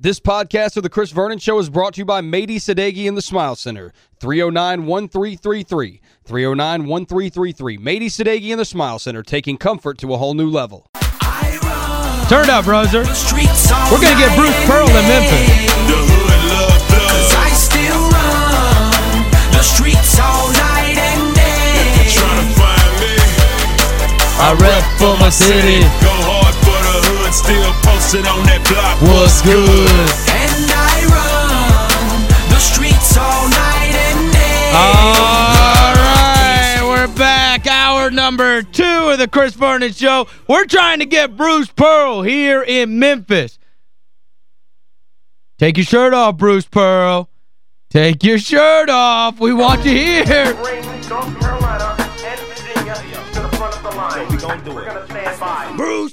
This podcast of The Chris Vernon Show is brought to you by Mady Sadeghi and the Smile Center. 309-1333. 309-1333. Mady Sadeghi and the Smile Center, taking comfort to a whole new level. Turn up, Roser. We're going to get Bruce Pearl in Memphis. The hood love thugs. I still run the streets all night and day. Trying to find me. I rep for my city. Go hard for the hood, still posted on that block. What's good? And I run the streets all night and day. All right, we're back. Hour number two of the Chris Vernon Show. We're trying to get Bruce Pearl here in Memphis. Take your shirt off, Bruce Pearl. Take your shirt off. We want you here.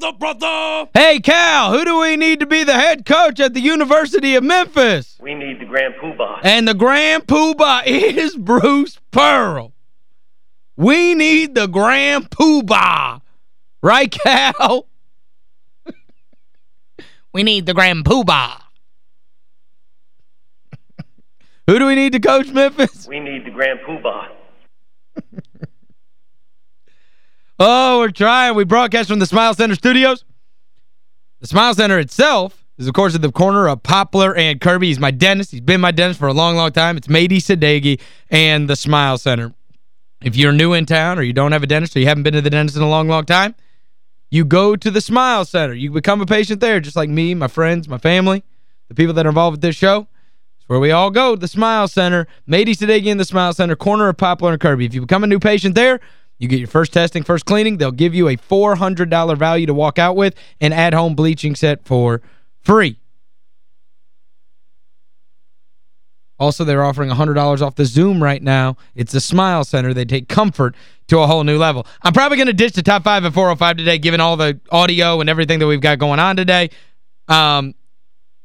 Pearl, mother brother. Hey, Cal, who do we need to be the head coach at the University of Memphis? We need the Grand Poobah. And the Grand Poobah is Bruce Pearl. We need the Grand Poobah. Right, Cal? we need the Grand Poobah. Who do we need to coach Memphis? We need the Grand Poobah. Oh, we're trying. We broadcast from the Smile Center studios. The Smile Center itself is, of course, at the corner of Poplar and Kirby. He's my dentist. He's been my dentist for a long, long time. It's Mady Sadeghi and the Smile Center. If you're new in town or you don't have a dentist or you haven't been to the dentist in a long, long time, you go to the Smile Center. You become a patient there, just like me, my friends, my family, the people that are involved with this show. It's where we all go, the Smile Center. Mady Sadeghi in the Smile Center, corner of Poplar and Kirby. If you become a new patient there, you get your first testing, first cleaning. They'll give you a $400 value to walk out with, an at-home bleaching set for free. Also, they're offering $100 off the Zoom right now. It's the Smile Center. They take comfort to a whole new level. I'm probably going to ditch the top five at 405 today, given all the audio and everything that we've got going on today. Um,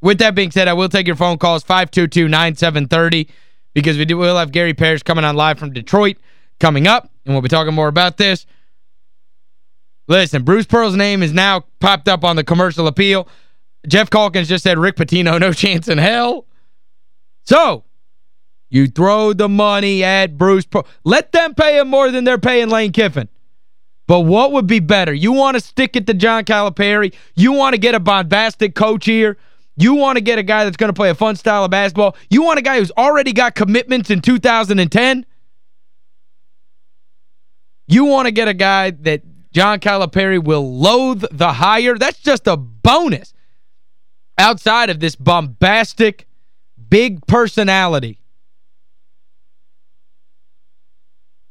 with that being said, I will take your phone calls, 522-9730, because we do, we'll have Gary Parrish coming on live from Detroit coming up, and we'll be talking more about this. Listen, Bruce Pearl's name is now popped up on the commercial appeal. Jeff Calkins just said Rick Pitino, no chance in hell. So, you throw the money at Bruce Pearl. Let them pay him more than they're paying Lane Kiffin. But what would be better? You want to stick it to John Calipari? You want to get a bombastic coach here? You want to get a guy that's going to play a fun style of basketball? You want a guy who's already got commitments in 2010? You want to get a guy that John Calipari will loathe the hire? That's just a bonus. Outside of this bombastic, big personality.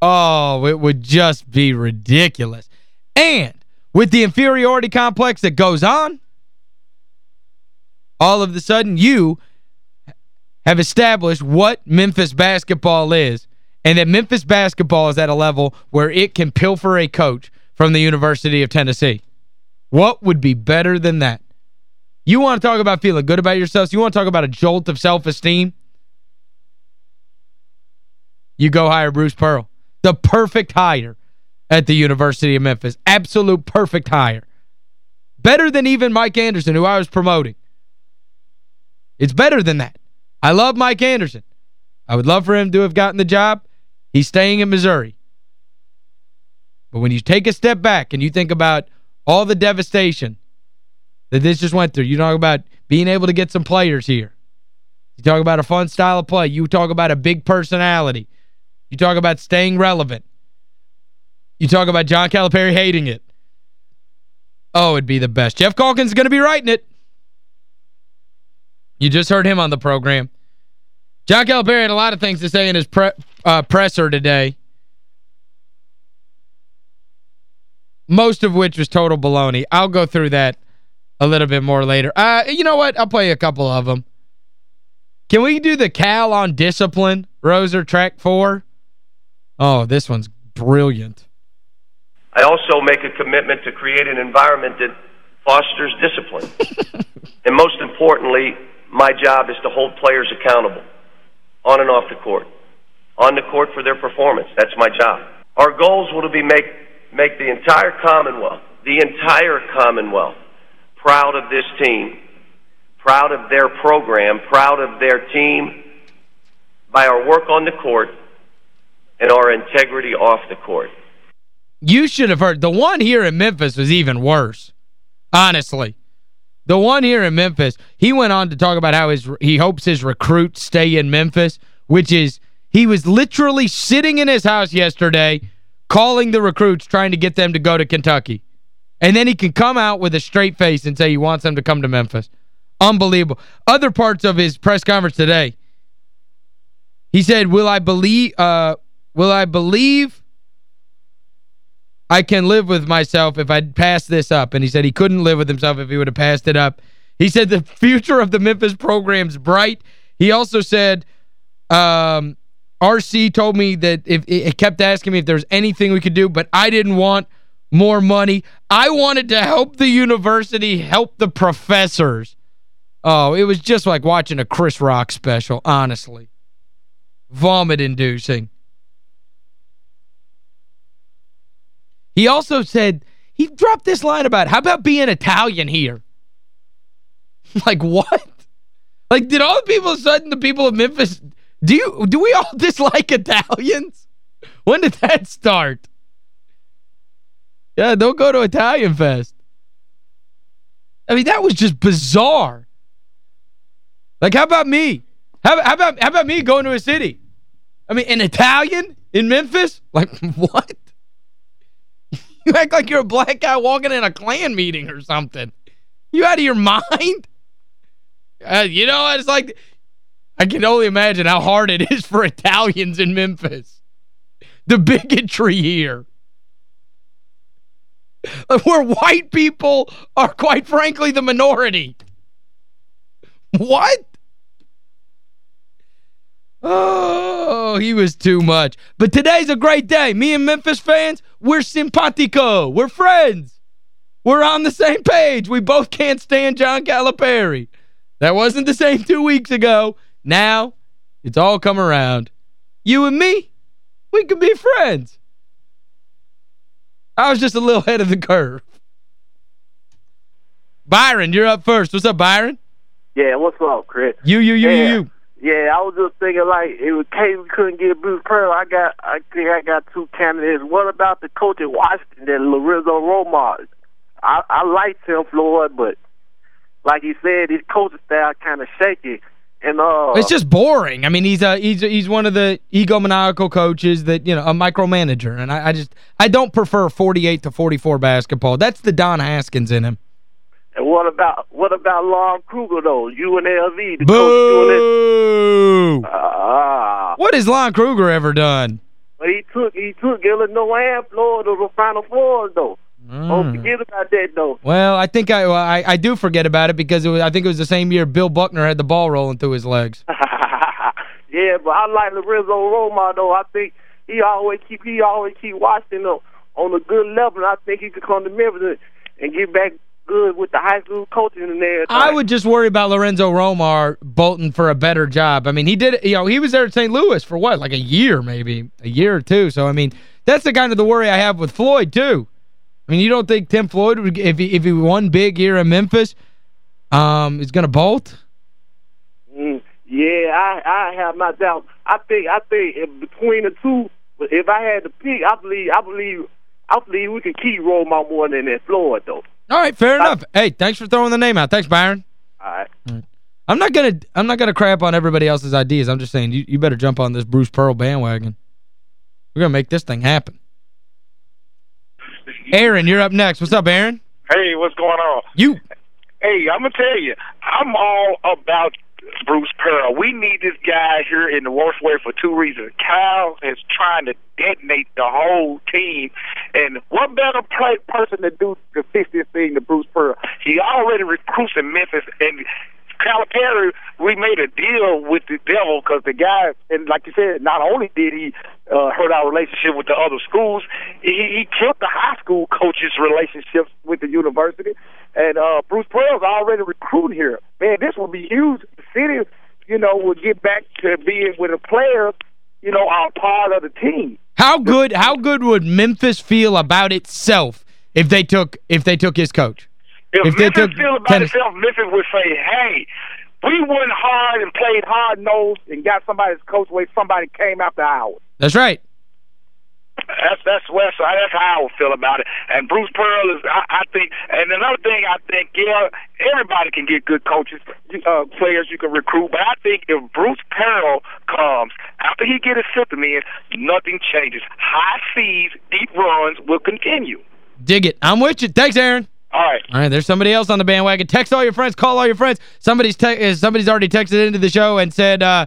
Oh, it would just be ridiculous. And with the inferiority complex that goes on, all of a sudden you have established what Memphis basketball is and that Memphis basketball is at a level where it can pilfer a coach from the University of Tennessee. What would be better than that? You want to talk about feeling good about yourself? You want to talk about a jolt of self-esteem? You go hire Bruce Pearl. The perfect hire at the University of Memphis. Absolute perfect hire. Better than even Mike Anderson, who I was promoting. It's better than that. I love Mike Anderson. I would love for him to have gotten the job. He's staying in Missouri. But when you take a step back and you think about all the devastation that this just went through, you talk about being able to get some players here. You talk about a fun style of play. You talk about a big personality. You talk about staying relevant. You talk about John Calipari hating it. Oh, it'd be the best. Jeff Calkins is going to be writing it. You just heard him on the program. John Calipari had a lot of things to say in his pre uh, presser today. Most of which was total baloney. I'll go through that a little bit more later. Uh, you know what? I'll play a couple of them. Can we do the Cal on discipline, Roser, track four? Oh, this one's brilliant. I also make a commitment to create an environment that fosters discipline. and most importantly, my job is to hold players accountable on and off the court. On the court for their performance. That's my job. Our goals will be make make the entire Commonwealth, the entire Commonwealth proud of this team, proud of their program, proud of their team by our work on the court and our integrity off the court. You should have heard. The one here in Memphis was even worse, honestly. The one here in Memphis, he went on to talk about how his he hopes his recruits stay in Memphis, which is he was literally sitting in his house yesterday calling the recruits trying to get them to go to Kentucky. And then he can come out with a straight face and say he wants them to come to Memphis. Unbelievable. Other parts of his press conference today, he said, "Will I believe uh will I believe I can live with myself if I pass this up. And he said he couldn't live with himself if he would have passed it up. He said the future of the Memphis program's bright. He also said um, RC told me that if it kept asking me if there's anything we could do, but I didn't want more money. I wanted to help the university, help the professors. Oh, it was just like watching a Chris Rock special, honestly. Vomit-inducing. He also said, he dropped this line about, how about being Italian here? like, what? Like, did all the people of the people of Memphis, do you do we all dislike Italians? When did that start? Yeah, don't go to Italian Fest. I mean, that was just bizarre. Like, how about me? How, how about how about me going to a city? I mean, an Italian in Memphis? Like, what? You act like you're a black guy walking in a Klan meeting or something. You out of your mind? Uh, you know, it's like, I can only imagine how hard it is for Italians in Memphis. The bigotry here. Where white people are, quite frankly, the minority. What? Oh, he was too much. But today's a great day. Me and Memphis fans, we're simpatico. We're friends. We're on the same page. We both can't stand John Calipari. That wasn't the same two weeks ago. Now, it's all come around. You and me, we can be friends. I was just a little ahead of the curve. Byron, you're up first. What's up, Byron? Yeah, what's up, Chris? You, you, you, yeah. you, you. Yeah, I was just thinking like it was case couldn't get Bruce Pearl. I got I think I got two candidates. What about the coach at Washington, that Lorenzo Romar? I I like Tim Floyd, but like he said, his coaching style kind of shaky. And uh It's just boring. I mean, he's a, he's he's one of the egomaniacal coaches that, you know, a micromanager. And I, I just I don't prefer 48 to 44 basketball. That's the Don Haskins in him. And what about what about Lon Kruger though? UNLV, the coach Boo! Ah, What has Lon Kruger ever done? but he took he took Illinois and Florida to the Final Four though. Don't forget about that though. Well, I think I, I I do forget about it because it was, I think it was the same year Bill Buckner had the ball rolling through his legs. yeah, but I like Lorenzo Romar though. I think he always keep he always keep watching though on a good level. And I think he could come to Memphis and, and get back good with the high school coaching and everything. I would just worry about Lorenzo Romar bolting for a better job. I mean, he did, you know, he was there at St. Louis for what, like a year maybe, a year or two. So, I mean, that's the kind of the worry I have with Floyd, too. I mean, you don't think Tim Floyd, would if he, if he won big here in Memphis, um, is going to bolt? Mm, yeah, I I have my doubt. I think I think if between the two, if I had to pick, I believe I believe I believe we can keep Romar more than that Floyd though. All right, fair enough. Hey, thanks for throwing the name out. Thanks, Byron. All right. I'm not gonna I'm not gonna crap on everybody else's ideas. I'm just saying you, you better jump on this Bruce Pearl bandwagon. We're gonna make this thing happen. Aaron, you're up next. What's up, Aaron? Hey, what's going on? You Hey, I'm gonna tell you, I'm all about Bruce Pearl. We need this guy here in the worst way for two reasons. Kyle is trying to detonate the whole team, and what better play, person to do to fix this thing than Bruce Pearl? He already recruits in Memphis, and Calipari, we made a deal with the devil because the guy, and like you said, not only did he uh, hurt our relationship with the other schools, he, he killed the high school coaches' relationships with the university. And uh, Bruce Pearl's already recruiting here. Man, this will be huge. The city, you know, will get back to being with a player, you know, are part of the team. How good how good would Memphis feel about itself if they took if they took his coach? If, If they took feel about Tennessee- itself, Memphis would say, "Hey, we went hard and played hard nosed and got somebody's coach where somebody came after ours." That's right. That's that's West Side. That's how I would feel about it. And Bruce Pearl is, I, I think. And another thing, I think, yeah, everybody can get good coaches, uh, players you can recruit. But I think if Bruce Pearl comes after he get his system in, nothing changes. High seas, deep runs will continue. Dig it. I'm with you. Thanks, Aaron. All right. All right, there's somebody else on the bandwagon. Text all your friends, call all your friends. Somebody's uh, somebody's already texted into the show and said uh,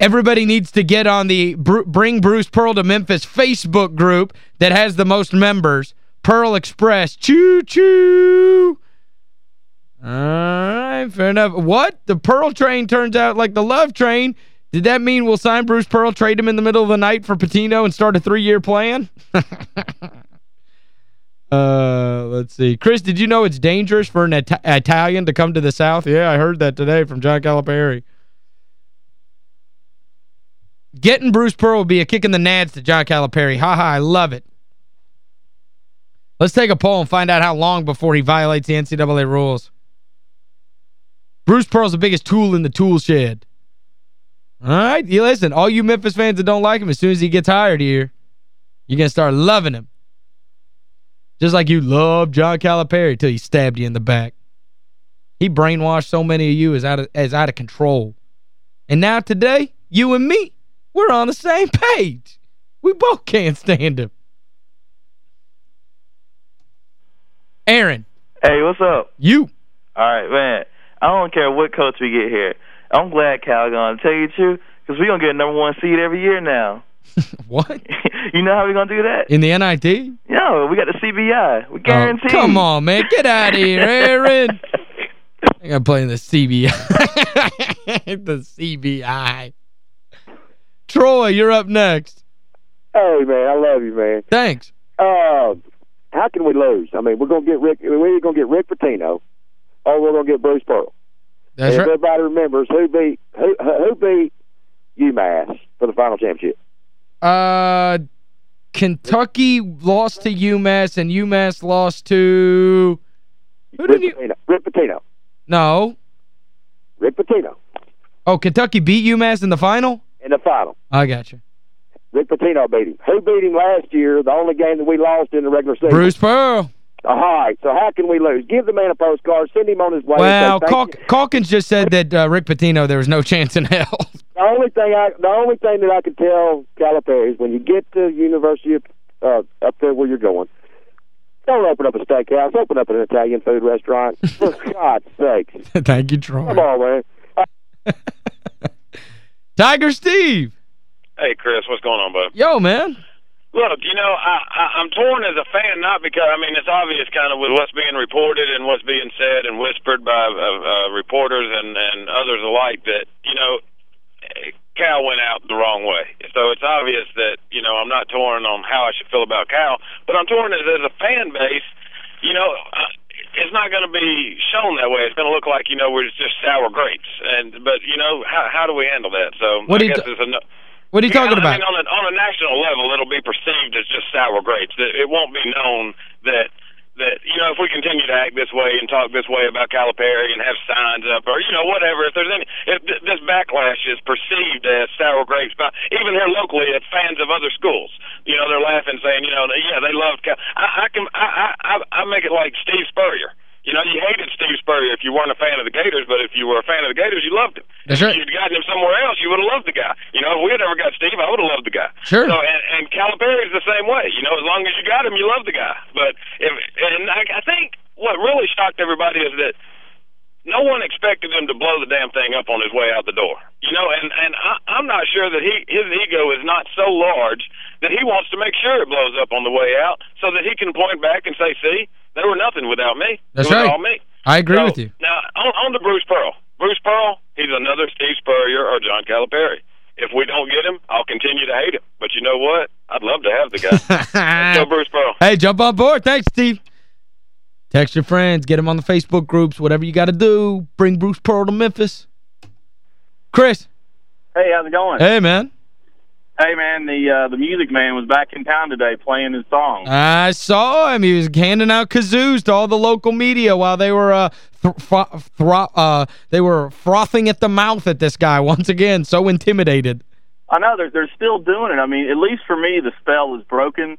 everybody needs to get on the Bring Bruce Pearl to Memphis Facebook group that has the most members. Pearl Express. Choo-choo. All right, fair enough. What? The Pearl train turns out like the love train. Did that mean we'll sign Bruce Pearl, trade him in the middle of the night for Pitino and start a three-year plan? Uh, let's see. Chris, did you know it's dangerous for an Ita Italian to come to the South? Yeah, I heard that today from John Calipari. Getting Bruce Pearl will be a kick in the nads to John Calipari. Ha ha, I love it. Let's take a poll and find out how long before he violates the NCAA rules. Bruce Pearl's the biggest tool in the tool shed. All right, you listen, all you Memphis fans that don't like him, as soon as he gets hired here, you're going to start loving him. Just like you loved John Calipari till he stabbed you in the back. He brainwashed so many of you as out of, as out of control. And now today, you and me, we're on the same page. We both can't stand him. Aaron, Hey, what's up? you. All right, man. I don't care what coach we get here. I'm glad Cal gonna tell you the truth because we're gonna get a number one seed every year now. What? you know how we're gonna do that? In the NIT? No, we got the CBI. We Oh, guarantee. come on, man. Get out of here, Aaron. I got to play in the CBI. the CBI. Troy, you're up next. Hey man, I love you, man. Thanks. Uh, how can we lose? I mean, we're gonna get Rick. We're gonna get Rick Pitino, or we're gonna get Bruce Pearl. That's and right. everybody remembers who beat who who beat UMass for the final championship. Uh, Kentucky lost to UMass, and UMass lost to... Who did you... Pitino. Rick Pitino. No. Rick Pitino Oh, Kentucky beat UMass in the final? in the final. I got you. Rick Pitino beat him. Who beat him last year? The only game that we lost in the regular season. Bruce Pearl. All right. So how can we lose? Give the man a postcard. Send him on his way. Well, Calk you. Calkins just said that uh, Rick Pitino, there was no chance in hell. The only thing I the only thing that I can tell Calipari is when you get to University of, uh, up there where you're going, don't open up a steakhouse. Open up an Italian food restaurant. For God's sakes. Thank you, Troy. Come on, man. Tiger Steve. Hey, Chris, what's going on, bud? Yo, man. Look, you know, I, I, I'm torn as a fan, not because, I mean, it's obvious kind of with what's being reported and what's being said and whispered by uh, uh, reporters and, and others alike that, you know, Cal went out the wrong way. So it's obvious that, you know, I'm not torn on how I should feel about Cal, but I'm torn as, as a fan base, you know, uh, it's not going to be shown that way. It's going to look like, you know, we're just sour grapes. And, but, you know, how, how do we handle that? So What I guess it's a, no- What are you talking yeah, about? I mean, on a, on a national level, it'll be perceived as just sour grapes. It, it won't be known that that you know if we continue to act this way and talk this way about Calipari and have signs up or you know whatever. If there's any, if th- this backlash is perceived as sour grapes, by even here locally, at fans of other schools, you know they're laughing, saying, you know, yeah, they loved Cal. I, I can I, I I make it like Steve Spurrier. You know, you hated Steve Spurrier if you weren't a fan of the Gators, but if you were a fan of the Gators, you loved him. That's right. If you'd gotten him somewhere else, you would have loved the guy. You know, if we had ever got Steve, I would have loved the guy. Sure. So, and, and Calipari's the same way. You know, as long as you got him, you love the guy. But if, and I, I think what really shocked everybody is that no one expected him to blow the damn thing up on his way out the door. You know, and and I, I'm not sure that he his ego is not so large that he wants to make sure it blows up on the way out, so that he can point back and say, "See, they were nothing without me. That's right. all me." I agree So, with you. Now, on, on to Bruce Pearl. Bruce Pearl, he's another Steve Spurrier or John Calipari. If we don't get him, I'll continue to hate him. But you know what? I'd love to have the guy. Let's go, Bruce Pearl. Hey, jump on board. Thanks, Steve. Text your friends. Get them on the Facebook groups. Whatever you got to do. Bring Bruce Pearl to Memphis. Chris. Hey, how's it going? Hey, man. Hey, man, the uh, the Music Man was back in town today playing his song. I saw him. He was handing out kazoos to all the local media while they were uh, th uh they were frothing at the mouth at this guy once again, so intimidated. I know they're they're still doing it. I mean, at least for me, the spell is broken.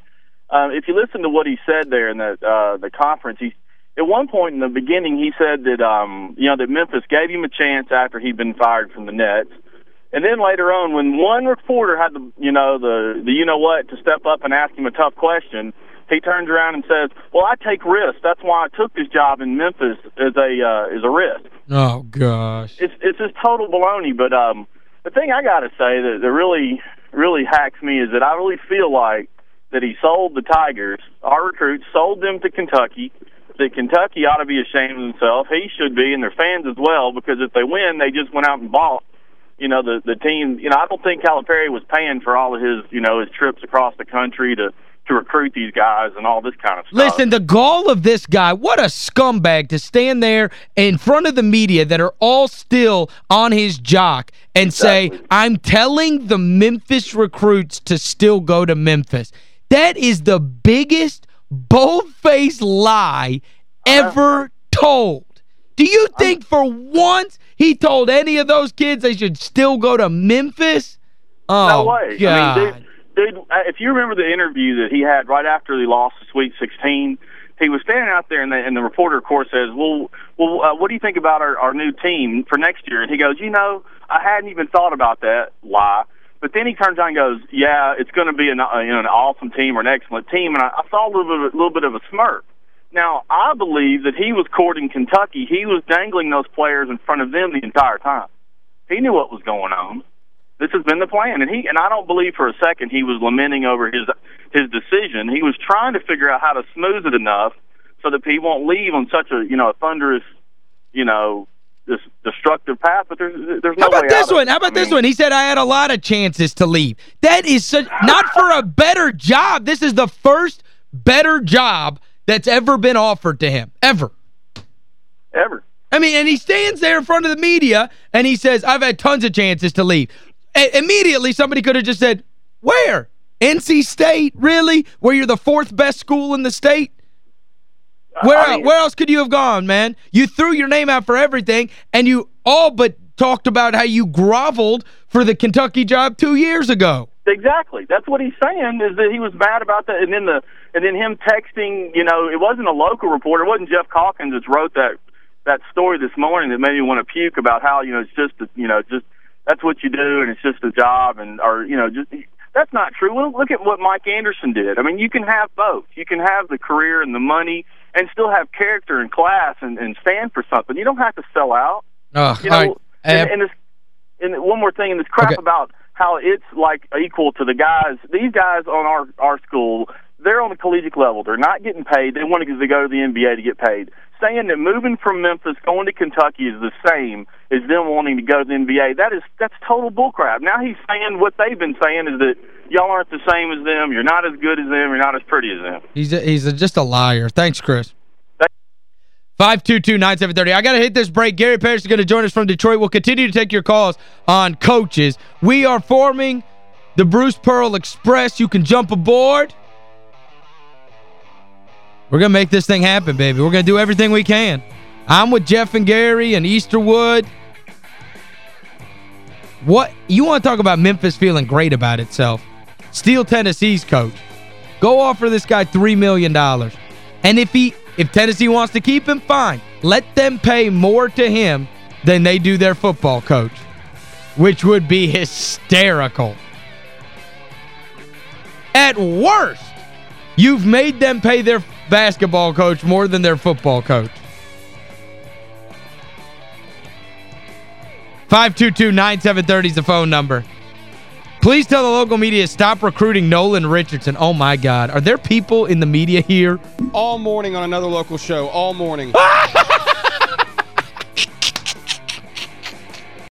Uh, if you listen to what he said there in the uh, the conference, he at one point in the beginning he said that um, you know that Memphis gave him a chance after he'd been fired from the Nets. And then later on, when one reporter had the, you know, the, the you know what to step up and ask him a tough question, he turns around and says, "Well, I take risks. That's why I took this job in Memphis as a uh, as a risk." Oh gosh. It's it's just total baloney. But um, the thing I got to say that, that really really hacks me is that I really feel like that he sold the Tigers, our recruits, sold them to Kentucky. That Kentucky ought to be ashamed of themselves. He should be, and their fans as well, because if they win, they just went out and bought you know, the the team, you know, I don't think Calipari was paying for all of his, you know, his trips across the country to to recruit these guys and all this kind of stuff. Listen, the gall of this guy, what a scumbag to stand there in front of the media that are all still on his jock and exactly. say, I'm telling the Memphis recruits to still go to Memphis. That is the biggest bold-faced lie ever told. Do you think for once he told any of those kids they should still go to Memphis? Oh, no way. God. I mean, dude, dude, uh, if you remember the interview that he had right after he lost the Sweet 16, he was standing out there, and the, and the reporter, of course, says, "Well, well, uh, what do you think about our, our new team for next year?" And he goes, "You know, I hadn't even thought about that. Lie." But then he turns around and goes, "Yeah, it's going to be an, uh, you know, an awesome team or an excellent team." And I, I saw a little bit, a little bit of a smirk. Now, I believe that he was courting Kentucky. He was dangling those players in front of them the entire time. He knew what was going on. This has been the plan, and he and I don't believe for a second he was lamenting over his his decision. He was trying to figure out how to smooth it enough so that he won't leave on such a you know a thunderous, you know, this destructive path. But there's there's no How about this one? How about I this mean, one? He said I had a lot of chances to leave. That is such not for a better job. This is the first better job that's ever been offered to him. Ever. Ever. I mean, and he stands there in front of the media, and he says, I've had tons of chances to leave. A immediately, somebody could have just said, where? NC State? Really? Where you're the fourth best school in the state? Where, I mean, where else could you have gone, man? You threw your name out for everything, and you all but talked about how you groveled for the Kentucky job two years ago. Exactly. That's what he's saying is that he was mad about that. And then the and then him texting, you know, it wasn't a local reporter. It wasn't Jeff Calkins that wrote that that story this morning that made me want to puke about how, you know, it's just, a, you know, just that's what you do and it's just a job and, or, you know, just, that's not true. Well, look at what Mike Anderson did. I mean, you can have both. You can have the career and the money and still have character and class and, and stand for something. You don't have to sell out. Oh, you know, right. and, eh, and, this, and one more thing, and this crap Okay. about how it's like equal to the guys. These guys on our our school, they're on the collegiate level. They're not getting paid. They want to go to the NBA to get paid. Saying that moving from Memphis going to Kentucky is the same as them wanting to go to the NBA. That is that's total bullcrap. Now he's saying what they've been saying is that y'all aren't the same as them. You're not as good as them. You're not as pretty as them. He's a, he's a, just a liar. Thanks, Chris. 522-9730. I got to hit this break. Gary Parrish is going to join us from Detroit. We'll continue to take your calls on coaches. We are forming the Bruce Pearl Express. You can jump aboard. We're going to make this thing happen, baby. We're going to do everything we can. I'm with Jeff and Gary and Easterwood. What You want to talk about Memphis feeling great about itself. Steal Tennessee's coach. Go offer this guy 3 million. dollars. And if he if Tennessee wants to keep him, fine. Let them pay more to him than they do their football coach, which would be hysterical. At worst, you've made them pay their basketball coach more than their football coach. 522-9730 is the phone number. Please tell the local media stop recruiting Nolan Richardson. Oh, my God. Are there people in the media here? All morning on another local show. All morning.